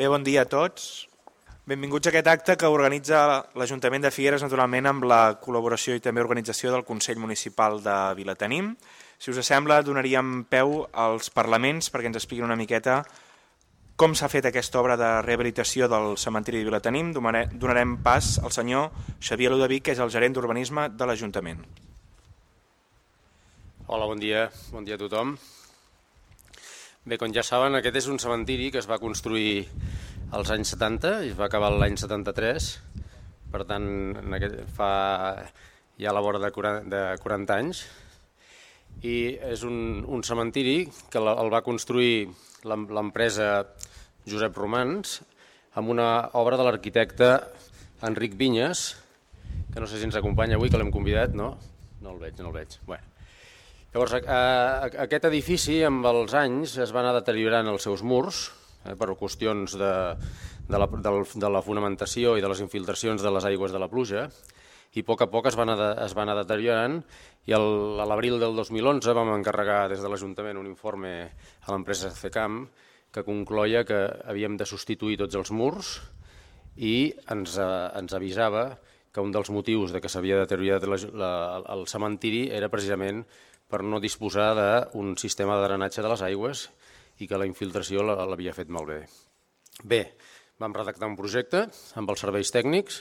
Bé, bon dia a tots. Benvinguts a aquest acte que organitza l'Ajuntament de Figueres, naturalment, amb la col·laboració i també organització del Consell Municipal de Vilatenim. Si us sembla, donaríem peu als parlaments perquè ens expliquin una miqueta com s'ha fet aquesta obra de rehabilitació del cementiri de Vilatenim. Donarem pas al senyor Xavier Ludovic, que és el gerent d'Urbanisme de l'Ajuntament. Hola, bon dia. Bon dia a tothom. Bé, com ja saben, aquest és un cementiri que es va construir als anys 70 i es va acabar l'any 73. Per tant, en aquest, fa ja a la vora de 40, de 40 anys. I és un, un cementiri que el va construir l'empresa Josep Romans amb una obra de l'arquitecte Enric Vinyes, que no sé si ens acompanya avui, que l'hem convidat, no? No el veig, no el veig. Bueno. Llavors, aquest edifici amb els anys es va anar deteriorant els seus murs eh, per qüestions de, de, la, de, de la fonamentació i de les infiltracions de les aigües de la pluja i a poc a poc es va anar, de, es va anar deteriorant i el, a l'abril del 2011 vam encarregar des de l'Ajuntament un informe a l'empresa CECAM que concloia que havíem de substituir tots els murs i ens, eh, ens avisava que un dels motius de que s'havia deteriorat la, la, el cementiri era precisament per no disposar d'un sistema de drenatge de les aigües i que la infiltració l'havia fet molt bé. Vam redactar un projecte amb els serveis tècnics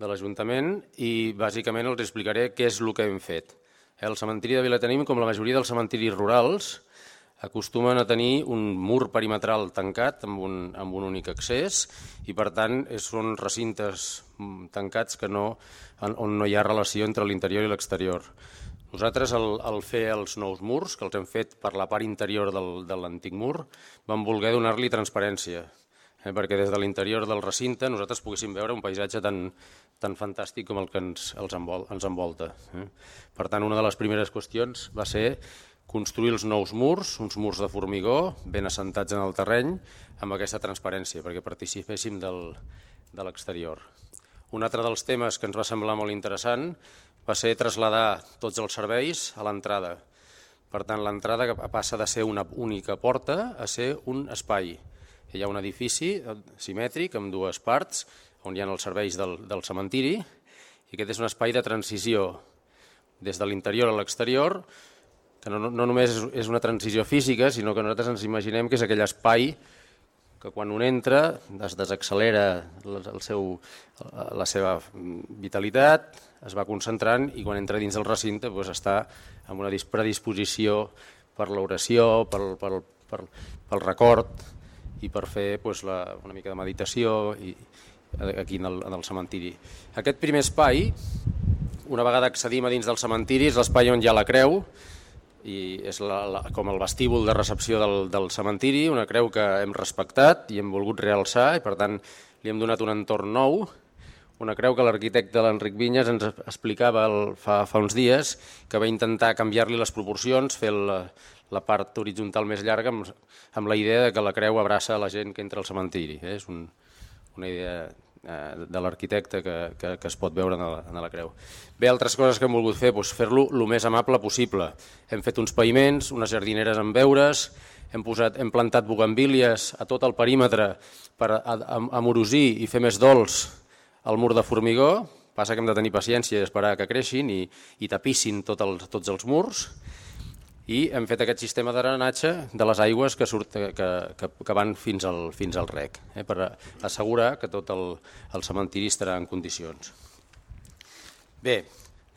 de l'Ajuntament i bàsicament els explicaré què és el que hem fet. El cementiri de Vilatenim, com la majoria dels cementiris rurals, acostumen a tenir un mur perimetral tancat amb un, amb un únic accés i per tant són recintes tancats que no, on no hi ha relació entre l'interior i l'exterior. Nosaltres, al, al fer els nous murs, que els hem fet per la part interior del, de l'antic mur, vam voler donar-li transparència, eh, perquè des de l'interior del recinte nosaltres poguéssim veure un paisatge tan, tan fantàstic com el que ens, els envol, ens envolta. Eh. Per tant, una de les primeres qüestions va ser construir els nous murs, uns murs de formigó ben assentats en el terreny, amb aquesta transparència, perquè participéssim del, de l'exterior. Un altre dels temes que ens va semblar molt interessant va ser traslladar tots els serveis a l'entrada. Per tant, l'entrada passa de ser una única porta a ser un espai. Hi ha un edifici simètric amb dues parts on hi ha els serveis del, del cementiri i aquest és un espai de transició des de l'interior a l'exterior que no, no només és una transició física, sinó que nosaltres ens imaginem que és aquell espai que quan un entra es desaccelera el seu, la seva vitalitat, es va concentrant i quan entra dins del recinte doncs, està amb una predisposició per l'oració, pel, pel, pel, pel record i per fer doncs, la, una mica de meditació i, aquí en el, en el cementiri. Aquest primer espai, una vegada accedim a dins del cementiri, és l'espai on hi ha la creu, i és la, la, com el vestíbul de recepció del, del cementiri, una creu que hem respectat i hem volgut realçar i per tant li hem donat un entorn nou, una creu que l'arquitecte l'Enric Vinyes ens explicava el, fa, fa uns dies que va intentar canviar-li les proporcions, fer la, la part horitzontal més llarga amb, amb la idea de que la creu abraça la gent que entra al cementiri. Eh? És un, una idea Eh, de l'arquitecte que, que, que es pot veure en la, la creu. Bé, altres coses que hem volgut fer, doncs fer-lo el més amable possible. Hem fet uns paviments, unes jardineres amb veures, hem, posat, hem plantat bugambílies a tot el perímetre per amorosir i fer més dolç el mur de formigó, passa que hem de tenir paciència i esperar que creixin i, i tapissin tot el, tots els murs, i hem fet aquest sistema drenatge de les aigües que, surt, que, que, que van fins al, fins al rec, eh, per assegurar que tot el, el cementiri estarà en condicions. Bé,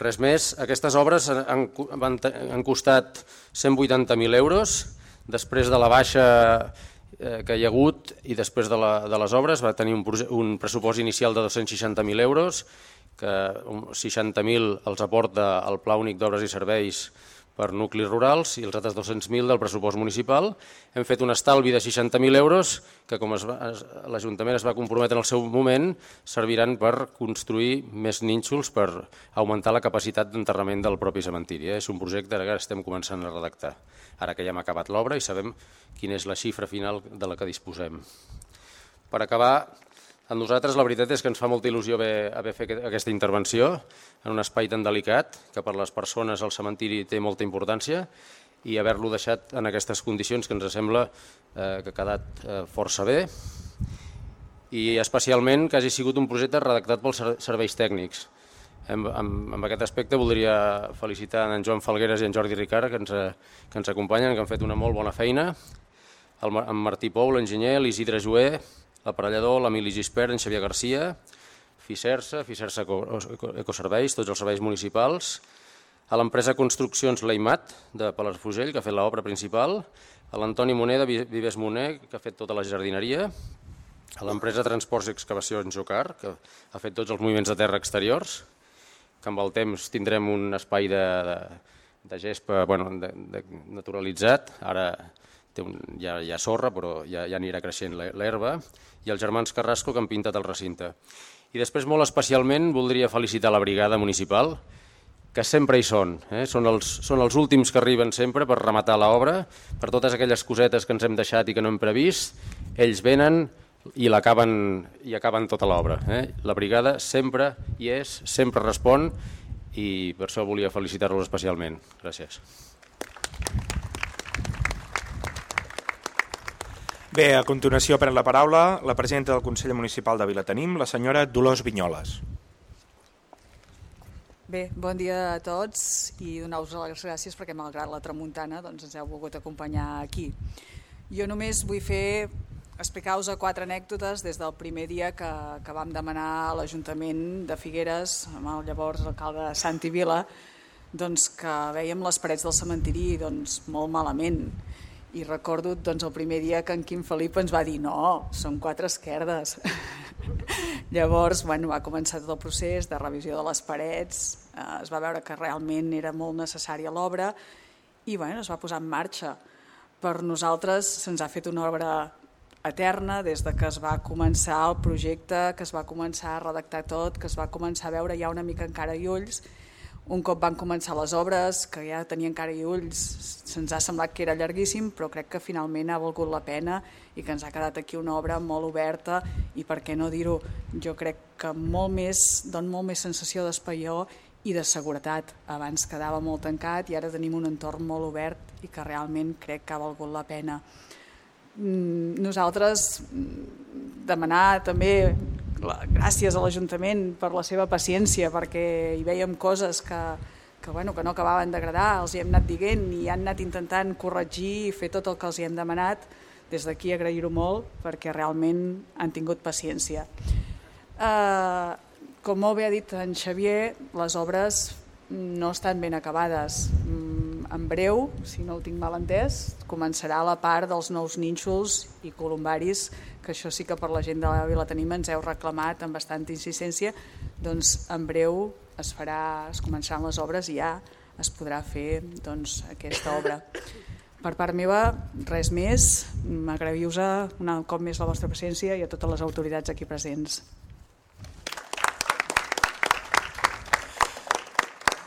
res més, aquestes obres han, van, han costat 180.000 euros, després de la baixa que hi ha hagut i després de, la, de les obres va tenir un, un pressupost inicial de 260.000 euros, que 60.000 els aporta el Pla Únic d'Obres i Serveis per nuclis rurals i els altres 200.000 del pressupost municipal. Hem fet un estalvi de 60.000 euros que, com l'Ajuntament es va comprometre en el seu moment, serviran per construir més nínxols per augmentar la capacitat d'enterrament del propi cementiri. Eh? És un projecte que ara estem començant a redactar, ara que ja hem acabat l'obra i sabem quina és la xifra final de la que disposem. Per acabar, a nosaltres la veritat és que ens fa molta il·lusió haver, haver fet aquesta intervenció en un espai tan delicat, que per les persones el cementiri té molta importància, i haver-lo deixat en aquestes condicions que ens sembla eh, que ha quedat eh, força bé i especialment que hagi sigut un projecte redactat pels serveis tècnics. En, en, en aquest aspecte voldria felicitar en Joan Falgueres i en Jordi Ricard que ens, que ens acompanyen, que han fet una molt bona feina, el, en Martí Pou, l'enginyer, l'Isidre Joé, l'aparellador, l'Emili Gispert, en Xavier Garcia, Ficersa, Ficersa Ecoserveis, tots els serveis municipals, a l'empresa Construccions Leimat de Palafrugell, que ha fet l'obra principal, a l'Antoni Moneda, Vives Moner, que ha fet tota la jardineria, a l'empresa Transports i Excavacions Jocar, que ha fet tots els moviments de terra exteriors, que amb el temps tindrem un espai de, de, de gespa bueno, de, de naturalitzat, ara té un, ja, hi ha sorra però ja, ja anirà creixent l'herba, i els germans Carrasco que han pintat el recinte. I després molt especialment voldria felicitar la brigada municipal, que sempre hi són. Eh? Són, els, són els últims que arriben sempre per rematar l'obra, per totes aquelles cosetes que ens hem deixat i que no hem previst, ells venen, i l'acaben i acaben tota l'obra. Eh? La brigada sempre hi és, sempre respon i per això volia felicitar-los especialment. Gràcies. Bé, a continuació pren la paraula la presidenta del Consell Municipal de Vilatenim, la senyora Dolors Vinyoles. Bé, bon dia a tots i donar-vos les gràcies perquè malgrat la tramuntana doncs, ens heu volgut acompanyar aquí. Jo només vull fer explicar-vos quatre anècdotes des del primer dia que, que vam demanar a l'Ajuntament de Figueres, amb el llavors alcalde Santi Vila, doncs, que veiem les parets del cementiri doncs, molt malament. I recordo doncs, el primer dia que en Quim Felip ens va dir no, són quatre esquerdes. Llavors bueno, va començar tot el procés de revisió de les parets, eh, es va veure que realment era molt necessària l'obra i bueno, es va posar en marxa. Per nosaltres se'ns ha fet una obra eterna des de que es va començar el projecte, que es va començar a redactar tot, que es va començar a veure ja una mica encara i ulls. Un cop van començar les obres, que ja tenia encara i ulls, se'ns ha semblat que era llarguíssim, però crec que finalment ha valgut la pena i que ens ha quedat aquí una obra molt oberta i per què no dir-ho, jo crec que molt més, don molt més sensació d'espaió i de seguretat. Abans quedava molt tancat i ara tenim un entorn molt obert i que realment crec que ha valgut la pena. Mm, nosaltres mm, demanar també gràcies a l'Ajuntament per la seva paciència perquè hi veiem coses que, que, bueno, que no acabaven d'agradar, els hi hem anat dient i han anat intentant corregir i fer tot el que els hi hem demanat. Des d'aquí agrair-ho molt perquè realment han tingut paciència. Eh, com molt bé ha dit en Xavier, les obres no estan ben acabades. En breu, si no ho tinc mal entès, començarà la part dels nous nínxols i columbaris, que això sí que per la gent de la Vila Tenim ens heu reclamat amb bastanta insistència, doncs en breu es, farà, es començaran les obres i ja es podrà fer doncs, aquesta obra. Per part meva, res més. M'agraviu-vos un cop més la vostra paciència i a totes les autoritats aquí presents.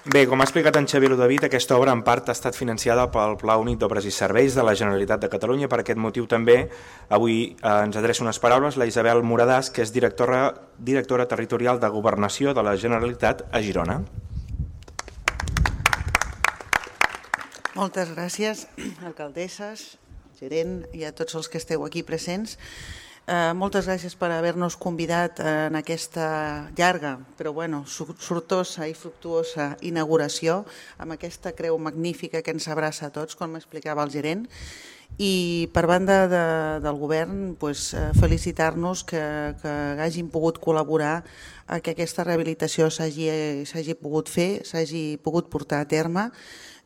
Bé, com ha explicat en Xavier Ludovic, aquesta obra en part ha estat financiada pel Pla Únic d'Obres i Serveis de la Generalitat de Catalunya. Per aquest motiu també avui eh, ens adreça unes paraules la Isabel Moradàs, que és directora, directora territorial de Governació de la Generalitat a Girona. Moltes gràcies, alcaldesses, gerent i a tots els que esteu aquí presents. Eh, moltes gràcies per haver-nos convidat en aquesta llarga, però bueno, sortosa i fructuosa inauguració amb aquesta creu magnífica que ens abraça a tots, com explicava el gerent. I per banda de, del govern, pues, eh, felicitar-nos que, que hagin pogut col·laborar a que aquesta rehabilitació s'hagi pogut fer, s'hagi pogut portar a terme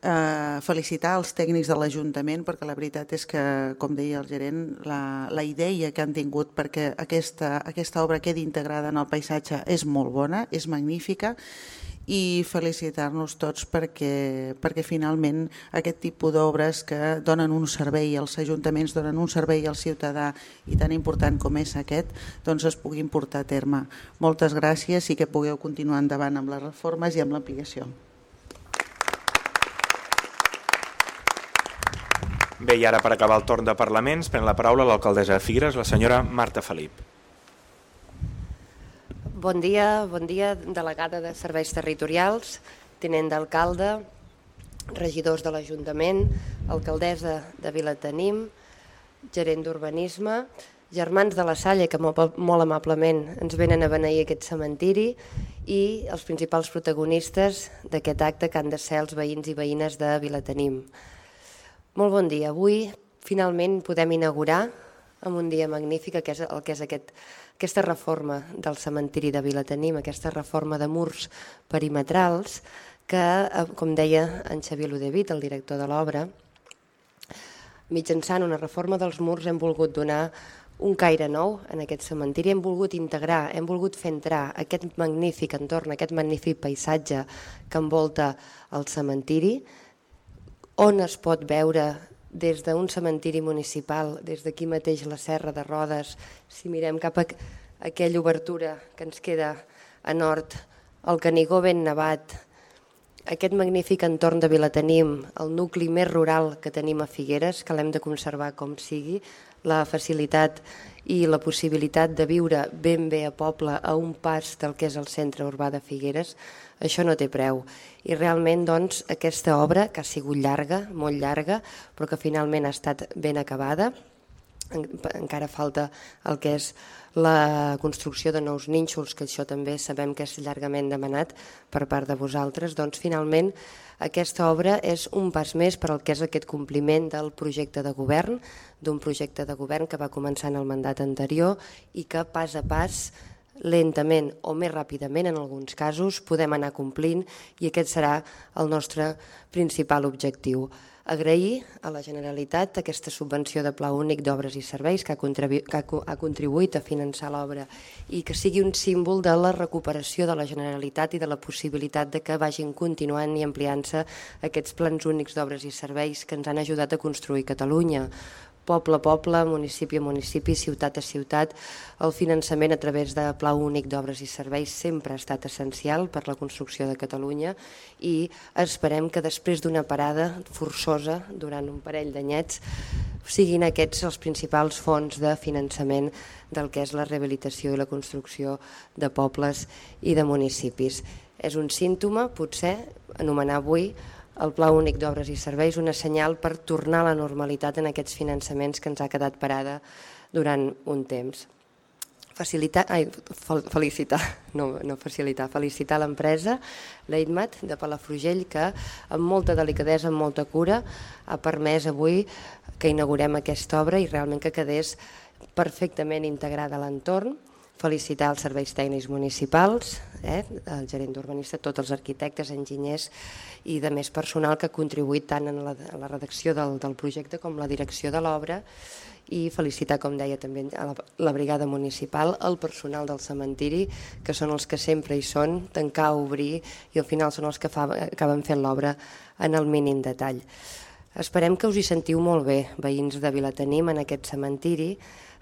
eh, felicitar els tècnics de l'Ajuntament perquè la veritat és que, com deia el gerent, la, la idea que han tingut perquè aquesta, aquesta obra quedi integrada en el paisatge és molt bona, és magnífica i felicitar-nos tots perquè, perquè finalment aquest tipus d'obres que donen un servei als ajuntaments, donen un servei al ciutadà i tan important com és aquest, doncs es puguin portar a terme. Moltes gràcies i que pugueu continuar endavant amb les reformes i amb l'ampliació. Bé, i ara per acabar el torn de parlaments pren la paraula l'alcaldessa de Figueres, la senyora Marta Felip. Bon dia, bon dia, delegada de Serveis Territorials, tinent d'alcalde, regidors de l'Ajuntament, alcaldessa de Vilatenim, gerent d'Urbanisme, germans de la Salle, que molt, molt amablement ens venen a beneir aquest cementiri, i els principals protagonistes d'aquest acte que han de ser els veïns i veïnes de Vilatenim. Molt bon dia. Avui finalment podem inaugurar amb un dia magnífic que és el que és aquest, aquesta reforma del cementiri de Vilatenim, aquesta reforma de murs perimetrals que, eh, com deia en Xavier Ludevit, el director de l'obra, mitjançant una reforma dels murs hem volgut donar un caire nou en aquest cementiri, hem volgut integrar, hem volgut fer entrar aquest magnífic entorn, aquest magnífic paisatge que envolta el cementiri, on es pot veure des d'un cementiri municipal, des d'aquí mateix la Serra de Rodes, si mirem cap a aquella obertura que ens queda a nord, el Canigó ben nevat, aquest magnífic entorn de Vilatenim, el nucli més rural que tenim a Figueres, que l'hem de conservar com sigui, la facilitat i la possibilitat de viure ben bé a poble a un pas del que és el centre urbà de Figueres, això no té preu. I realment doncs, aquesta obra, que ha sigut llarga, molt llarga, però que finalment ha estat ben acabada, encara falta el que és la construcció de nous nínxols, que això també sabem que és llargament demanat per part de vosaltres, doncs finalment aquesta obra és un pas més per al que és aquest compliment del projecte de govern, d'un projecte de govern que va començar en el mandat anterior i que pas a pas lentament o més ràpidament en alguns casos podem anar complint i aquest serà el nostre principal objectiu. Agrair a la Generalitat aquesta subvenció de Pla Únic d'Obres i Serveis que ha, que ha contribuït a finançar l'obra i que sigui un símbol de la recuperació de la Generalitat i de la possibilitat de que vagin continuant i ampliant-se aquests plans únics d'obres i serveis que ens han ajudat a construir Catalunya poble a poble, municipi a municipi, ciutat a ciutat. El finançament a través de Pla Únic d'Obres i Serveis sempre ha estat essencial per la construcció de Catalunya i esperem que després d'una parada forçosa durant un parell d'anyets siguin aquests els principals fons de finançament del que és la rehabilitació i la construcció de pobles i de municipis. És un símptoma, potser, anomenar avui el Pla Únic d'Obres i Serveis una senyal per tornar a la normalitat en aquests finançaments que ens ha quedat parada durant un temps. Facilitar, ai, felicitar, no, no facilitar, felicitar l'empresa, l'EITMAT de Palafrugell, que amb molta delicadesa, amb molta cura, ha permès avui que inaugurem aquesta obra i realment que quedés perfectament integrada a l'entorn, felicitar els serveis tècnics municipals, eh, el gerent d'urbanista, tots els arquitectes, enginyers i de més personal que ha contribuït tant en la, en la redacció del, del projecte com la direcció de l'obra i felicitar, com deia també, a la, la brigada municipal, el personal del cementiri, que són els que sempre hi són, tancar, obrir, i al final són els que fa, acaben fent l'obra en el mínim detall. Esperem que us hi sentiu molt bé, veïns de Vilatenim, en aquest cementiri,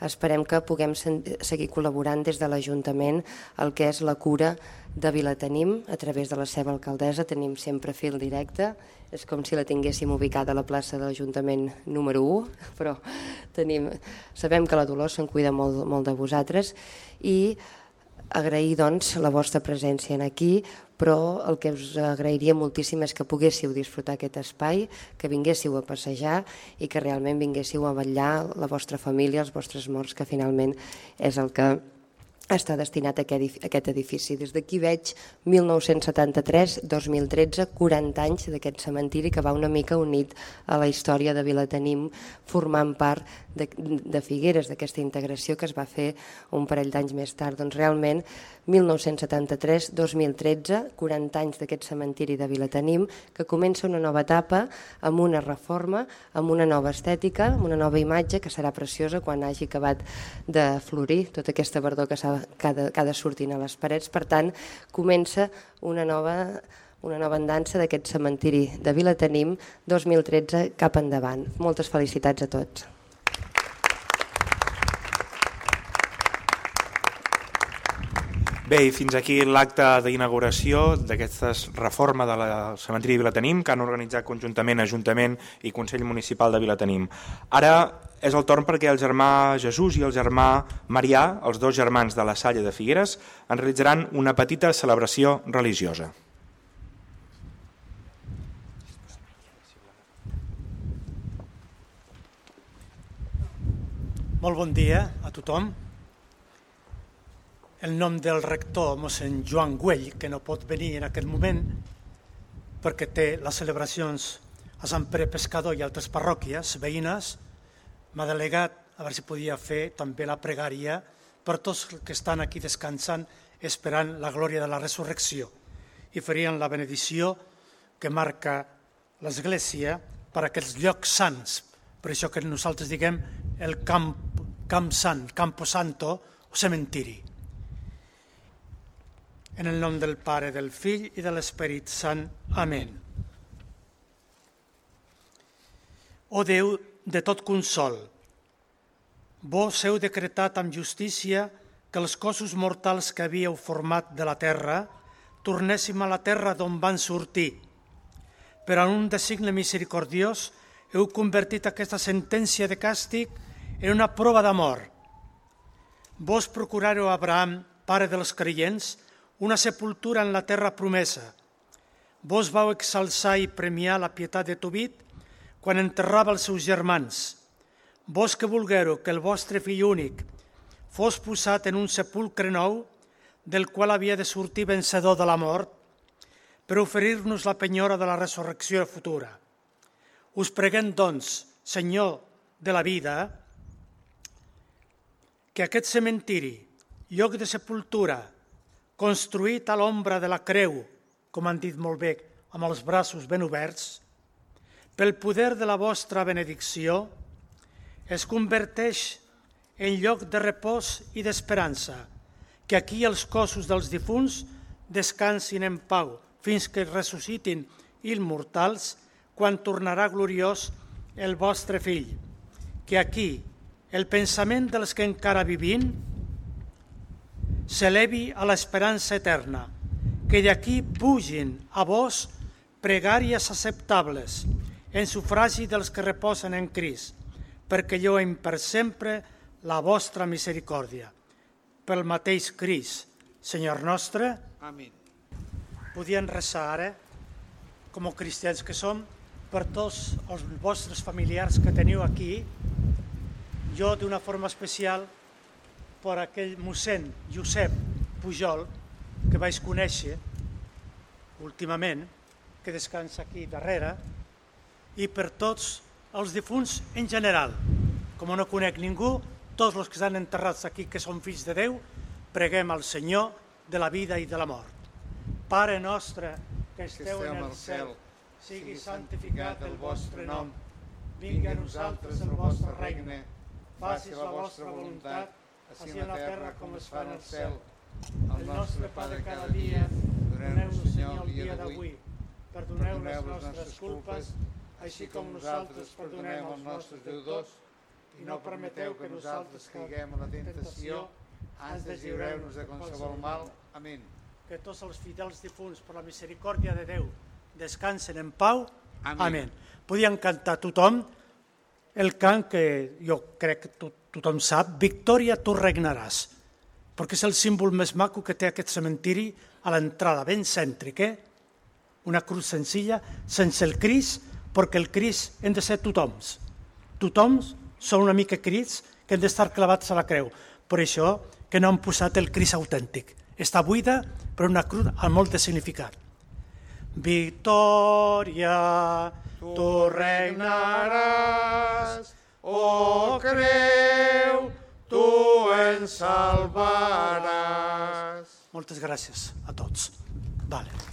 esperem que puguem seguir col·laborant des de l'Ajuntament el que és la cura de Vilatenim. A través de la seva alcaldessa, tenim sempre fil directe, és com si la tinguéssim ubicada a la plaça de l'Ajuntament número 1, però tenim, sabem que la Dolors se'n cuida molt, molt de vosaltres. I agrair doncs, la vostra presència en aquí, però el que us agrairia moltíssim és que poguéssiu disfrutar aquest espai, que vinguéssiu a passejar i que realment vinguéssiu a vetllar la vostra família, els vostres morts, que finalment és el que està destinat a aquest edifici. Des d'aquí veig 1973-2013, 40 anys d'aquest cementiri que va una mica unit a la història de Vilatenim, formant part de, de Figueres, d'aquesta integració que es va fer un parell d'anys més tard. Doncs realment 1973-2013, 40 anys d'aquest cementiri de Vilatenim, que comença una nova etapa amb una reforma, amb una nova estètica, amb una nova imatge que serà preciosa quan hagi acabat de florir tota aquesta verdor que, que, de, que ha de sortint a les parets. Per tant, comença una nova una nova andança d'aquest cementiri de Vilatenim 2013 cap endavant. Moltes felicitats a tots. Bé, i fins aquí l'acte d'inauguració d'aquesta reforma de la cementiri de Vilatenim que han organitzat conjuntament Ajuntament i Consell Municipal de Vilatenim. Ara és el torn perquè el germà Jesús i el germà Marià, els dos germans de la Salle de Figueres, en realitzaran una petita celebració religiosa. Molt bon dia a tothom. El nom del rector, mossèn Joan Güell, que no pot venir en aquest moment perquè té les celebracions a Sant Pere Pescador i altres parròquies veïnes, m'ha delegat a veure si podia fer també la pregària per tots els que estan aquí descansant esperant la glòria de la resurrecció. I farien la benedició que marca l'Església per aquests llocs sants, per això que nosaltres diguem el camp, camp sant, campo santo o cementiri. En el nom del Pare, del Fill i de l'Esperit Sant. Amén. O Déu de tot consol, vos heu decretat amb justícia que els cossos mortals que havíeu format de la terra tornéssim a la terra d'on van sortir. Però en un designe misericordiós heu convertit aquesta sentència de càstig en una prova d'amor. Vos procurareu a Abraham, pare dels creients, una sepultura en la terra promesa. Vos vau exalçar i premiar la pietat de Tobit quan enterrava els seus germans. Vos que volguero que el vostre fill únic fos posat en un sepulcre nou, del qual havia de sortir vencedor de la mort, per oferir-nos la penyora de la resurrecció futura. Us preguem, doncs, Senyor de la vida, que aquest cementiri, lloc de sepultura, construït a l'ombra de la creu, com han dit molt bé, amb els braços ben oberts, pel poder de la vostra benedicció, es converteix en lloc de repòs i d'esperança, que aquí els cossos dels difunts descansin en pau fins que ressuscitin immortals quan tornarà gloriós el vostre fill, que aquí el pensament dels que encara vivint s'elevi a l'esperança eterna, que d'aquí pugin a vos pregàries acceptables en sufragi dels que reposen en Crist, perquè lloem per sempre la vostra misericòrdia. Pel mateix Crist, Senyor nostre, Amén. podien resar ara, com a cristians que som, per tots els vostres familiars que teniu aquí, jo d'una forma especial per aquell mossèn Josep Pujol, que vaig conèixer últimament, que descansa aquí darrere, i per tots els difunts en general. Com no conec ningú, tots els que estan enterrats aquí, que són fills de Déu, preguem al Senyor de la vida i de la mort. Pare nostre, que esteu en el cel, sigui santificat el vostre nom, vingui a nosaltres el vostre regne, faci la vostra voluntat, així en la terra com es fa en el cel. El nostre pa de cada dia, doneu-nos, Senyor, el dia d'avui. Perdoneu les nostres culpes, així com nosaltres perdonem als nostres deudors, i no permeteu que nosaltres caiguem a la tentació, ans deslliureu-nos de qualsevol mal. Amén. Que tots els fidels difunts, per la misericòrdia de Déu, descansen en pau. Amén. Amén. Podien cantar tothom el cant que jo crec que to tothom sap, Victòria, tu regnaràs, perquè és el símbol més maco que té aquest cementiri a l'entrada, ben cèntric, eh? Una cruz senzilla, sense el Crist, perquè el Crist hem de ser tothom. Tothom són una mica crits que hem d'estar clavats a la creu. Per això que no han posat el Crist autèntic. Està buida, però una cruz amb molt de significat. Victòria, tu regnaràs, oh creu, tu ens salvaràs. Moltes gràcies a tots. Vale.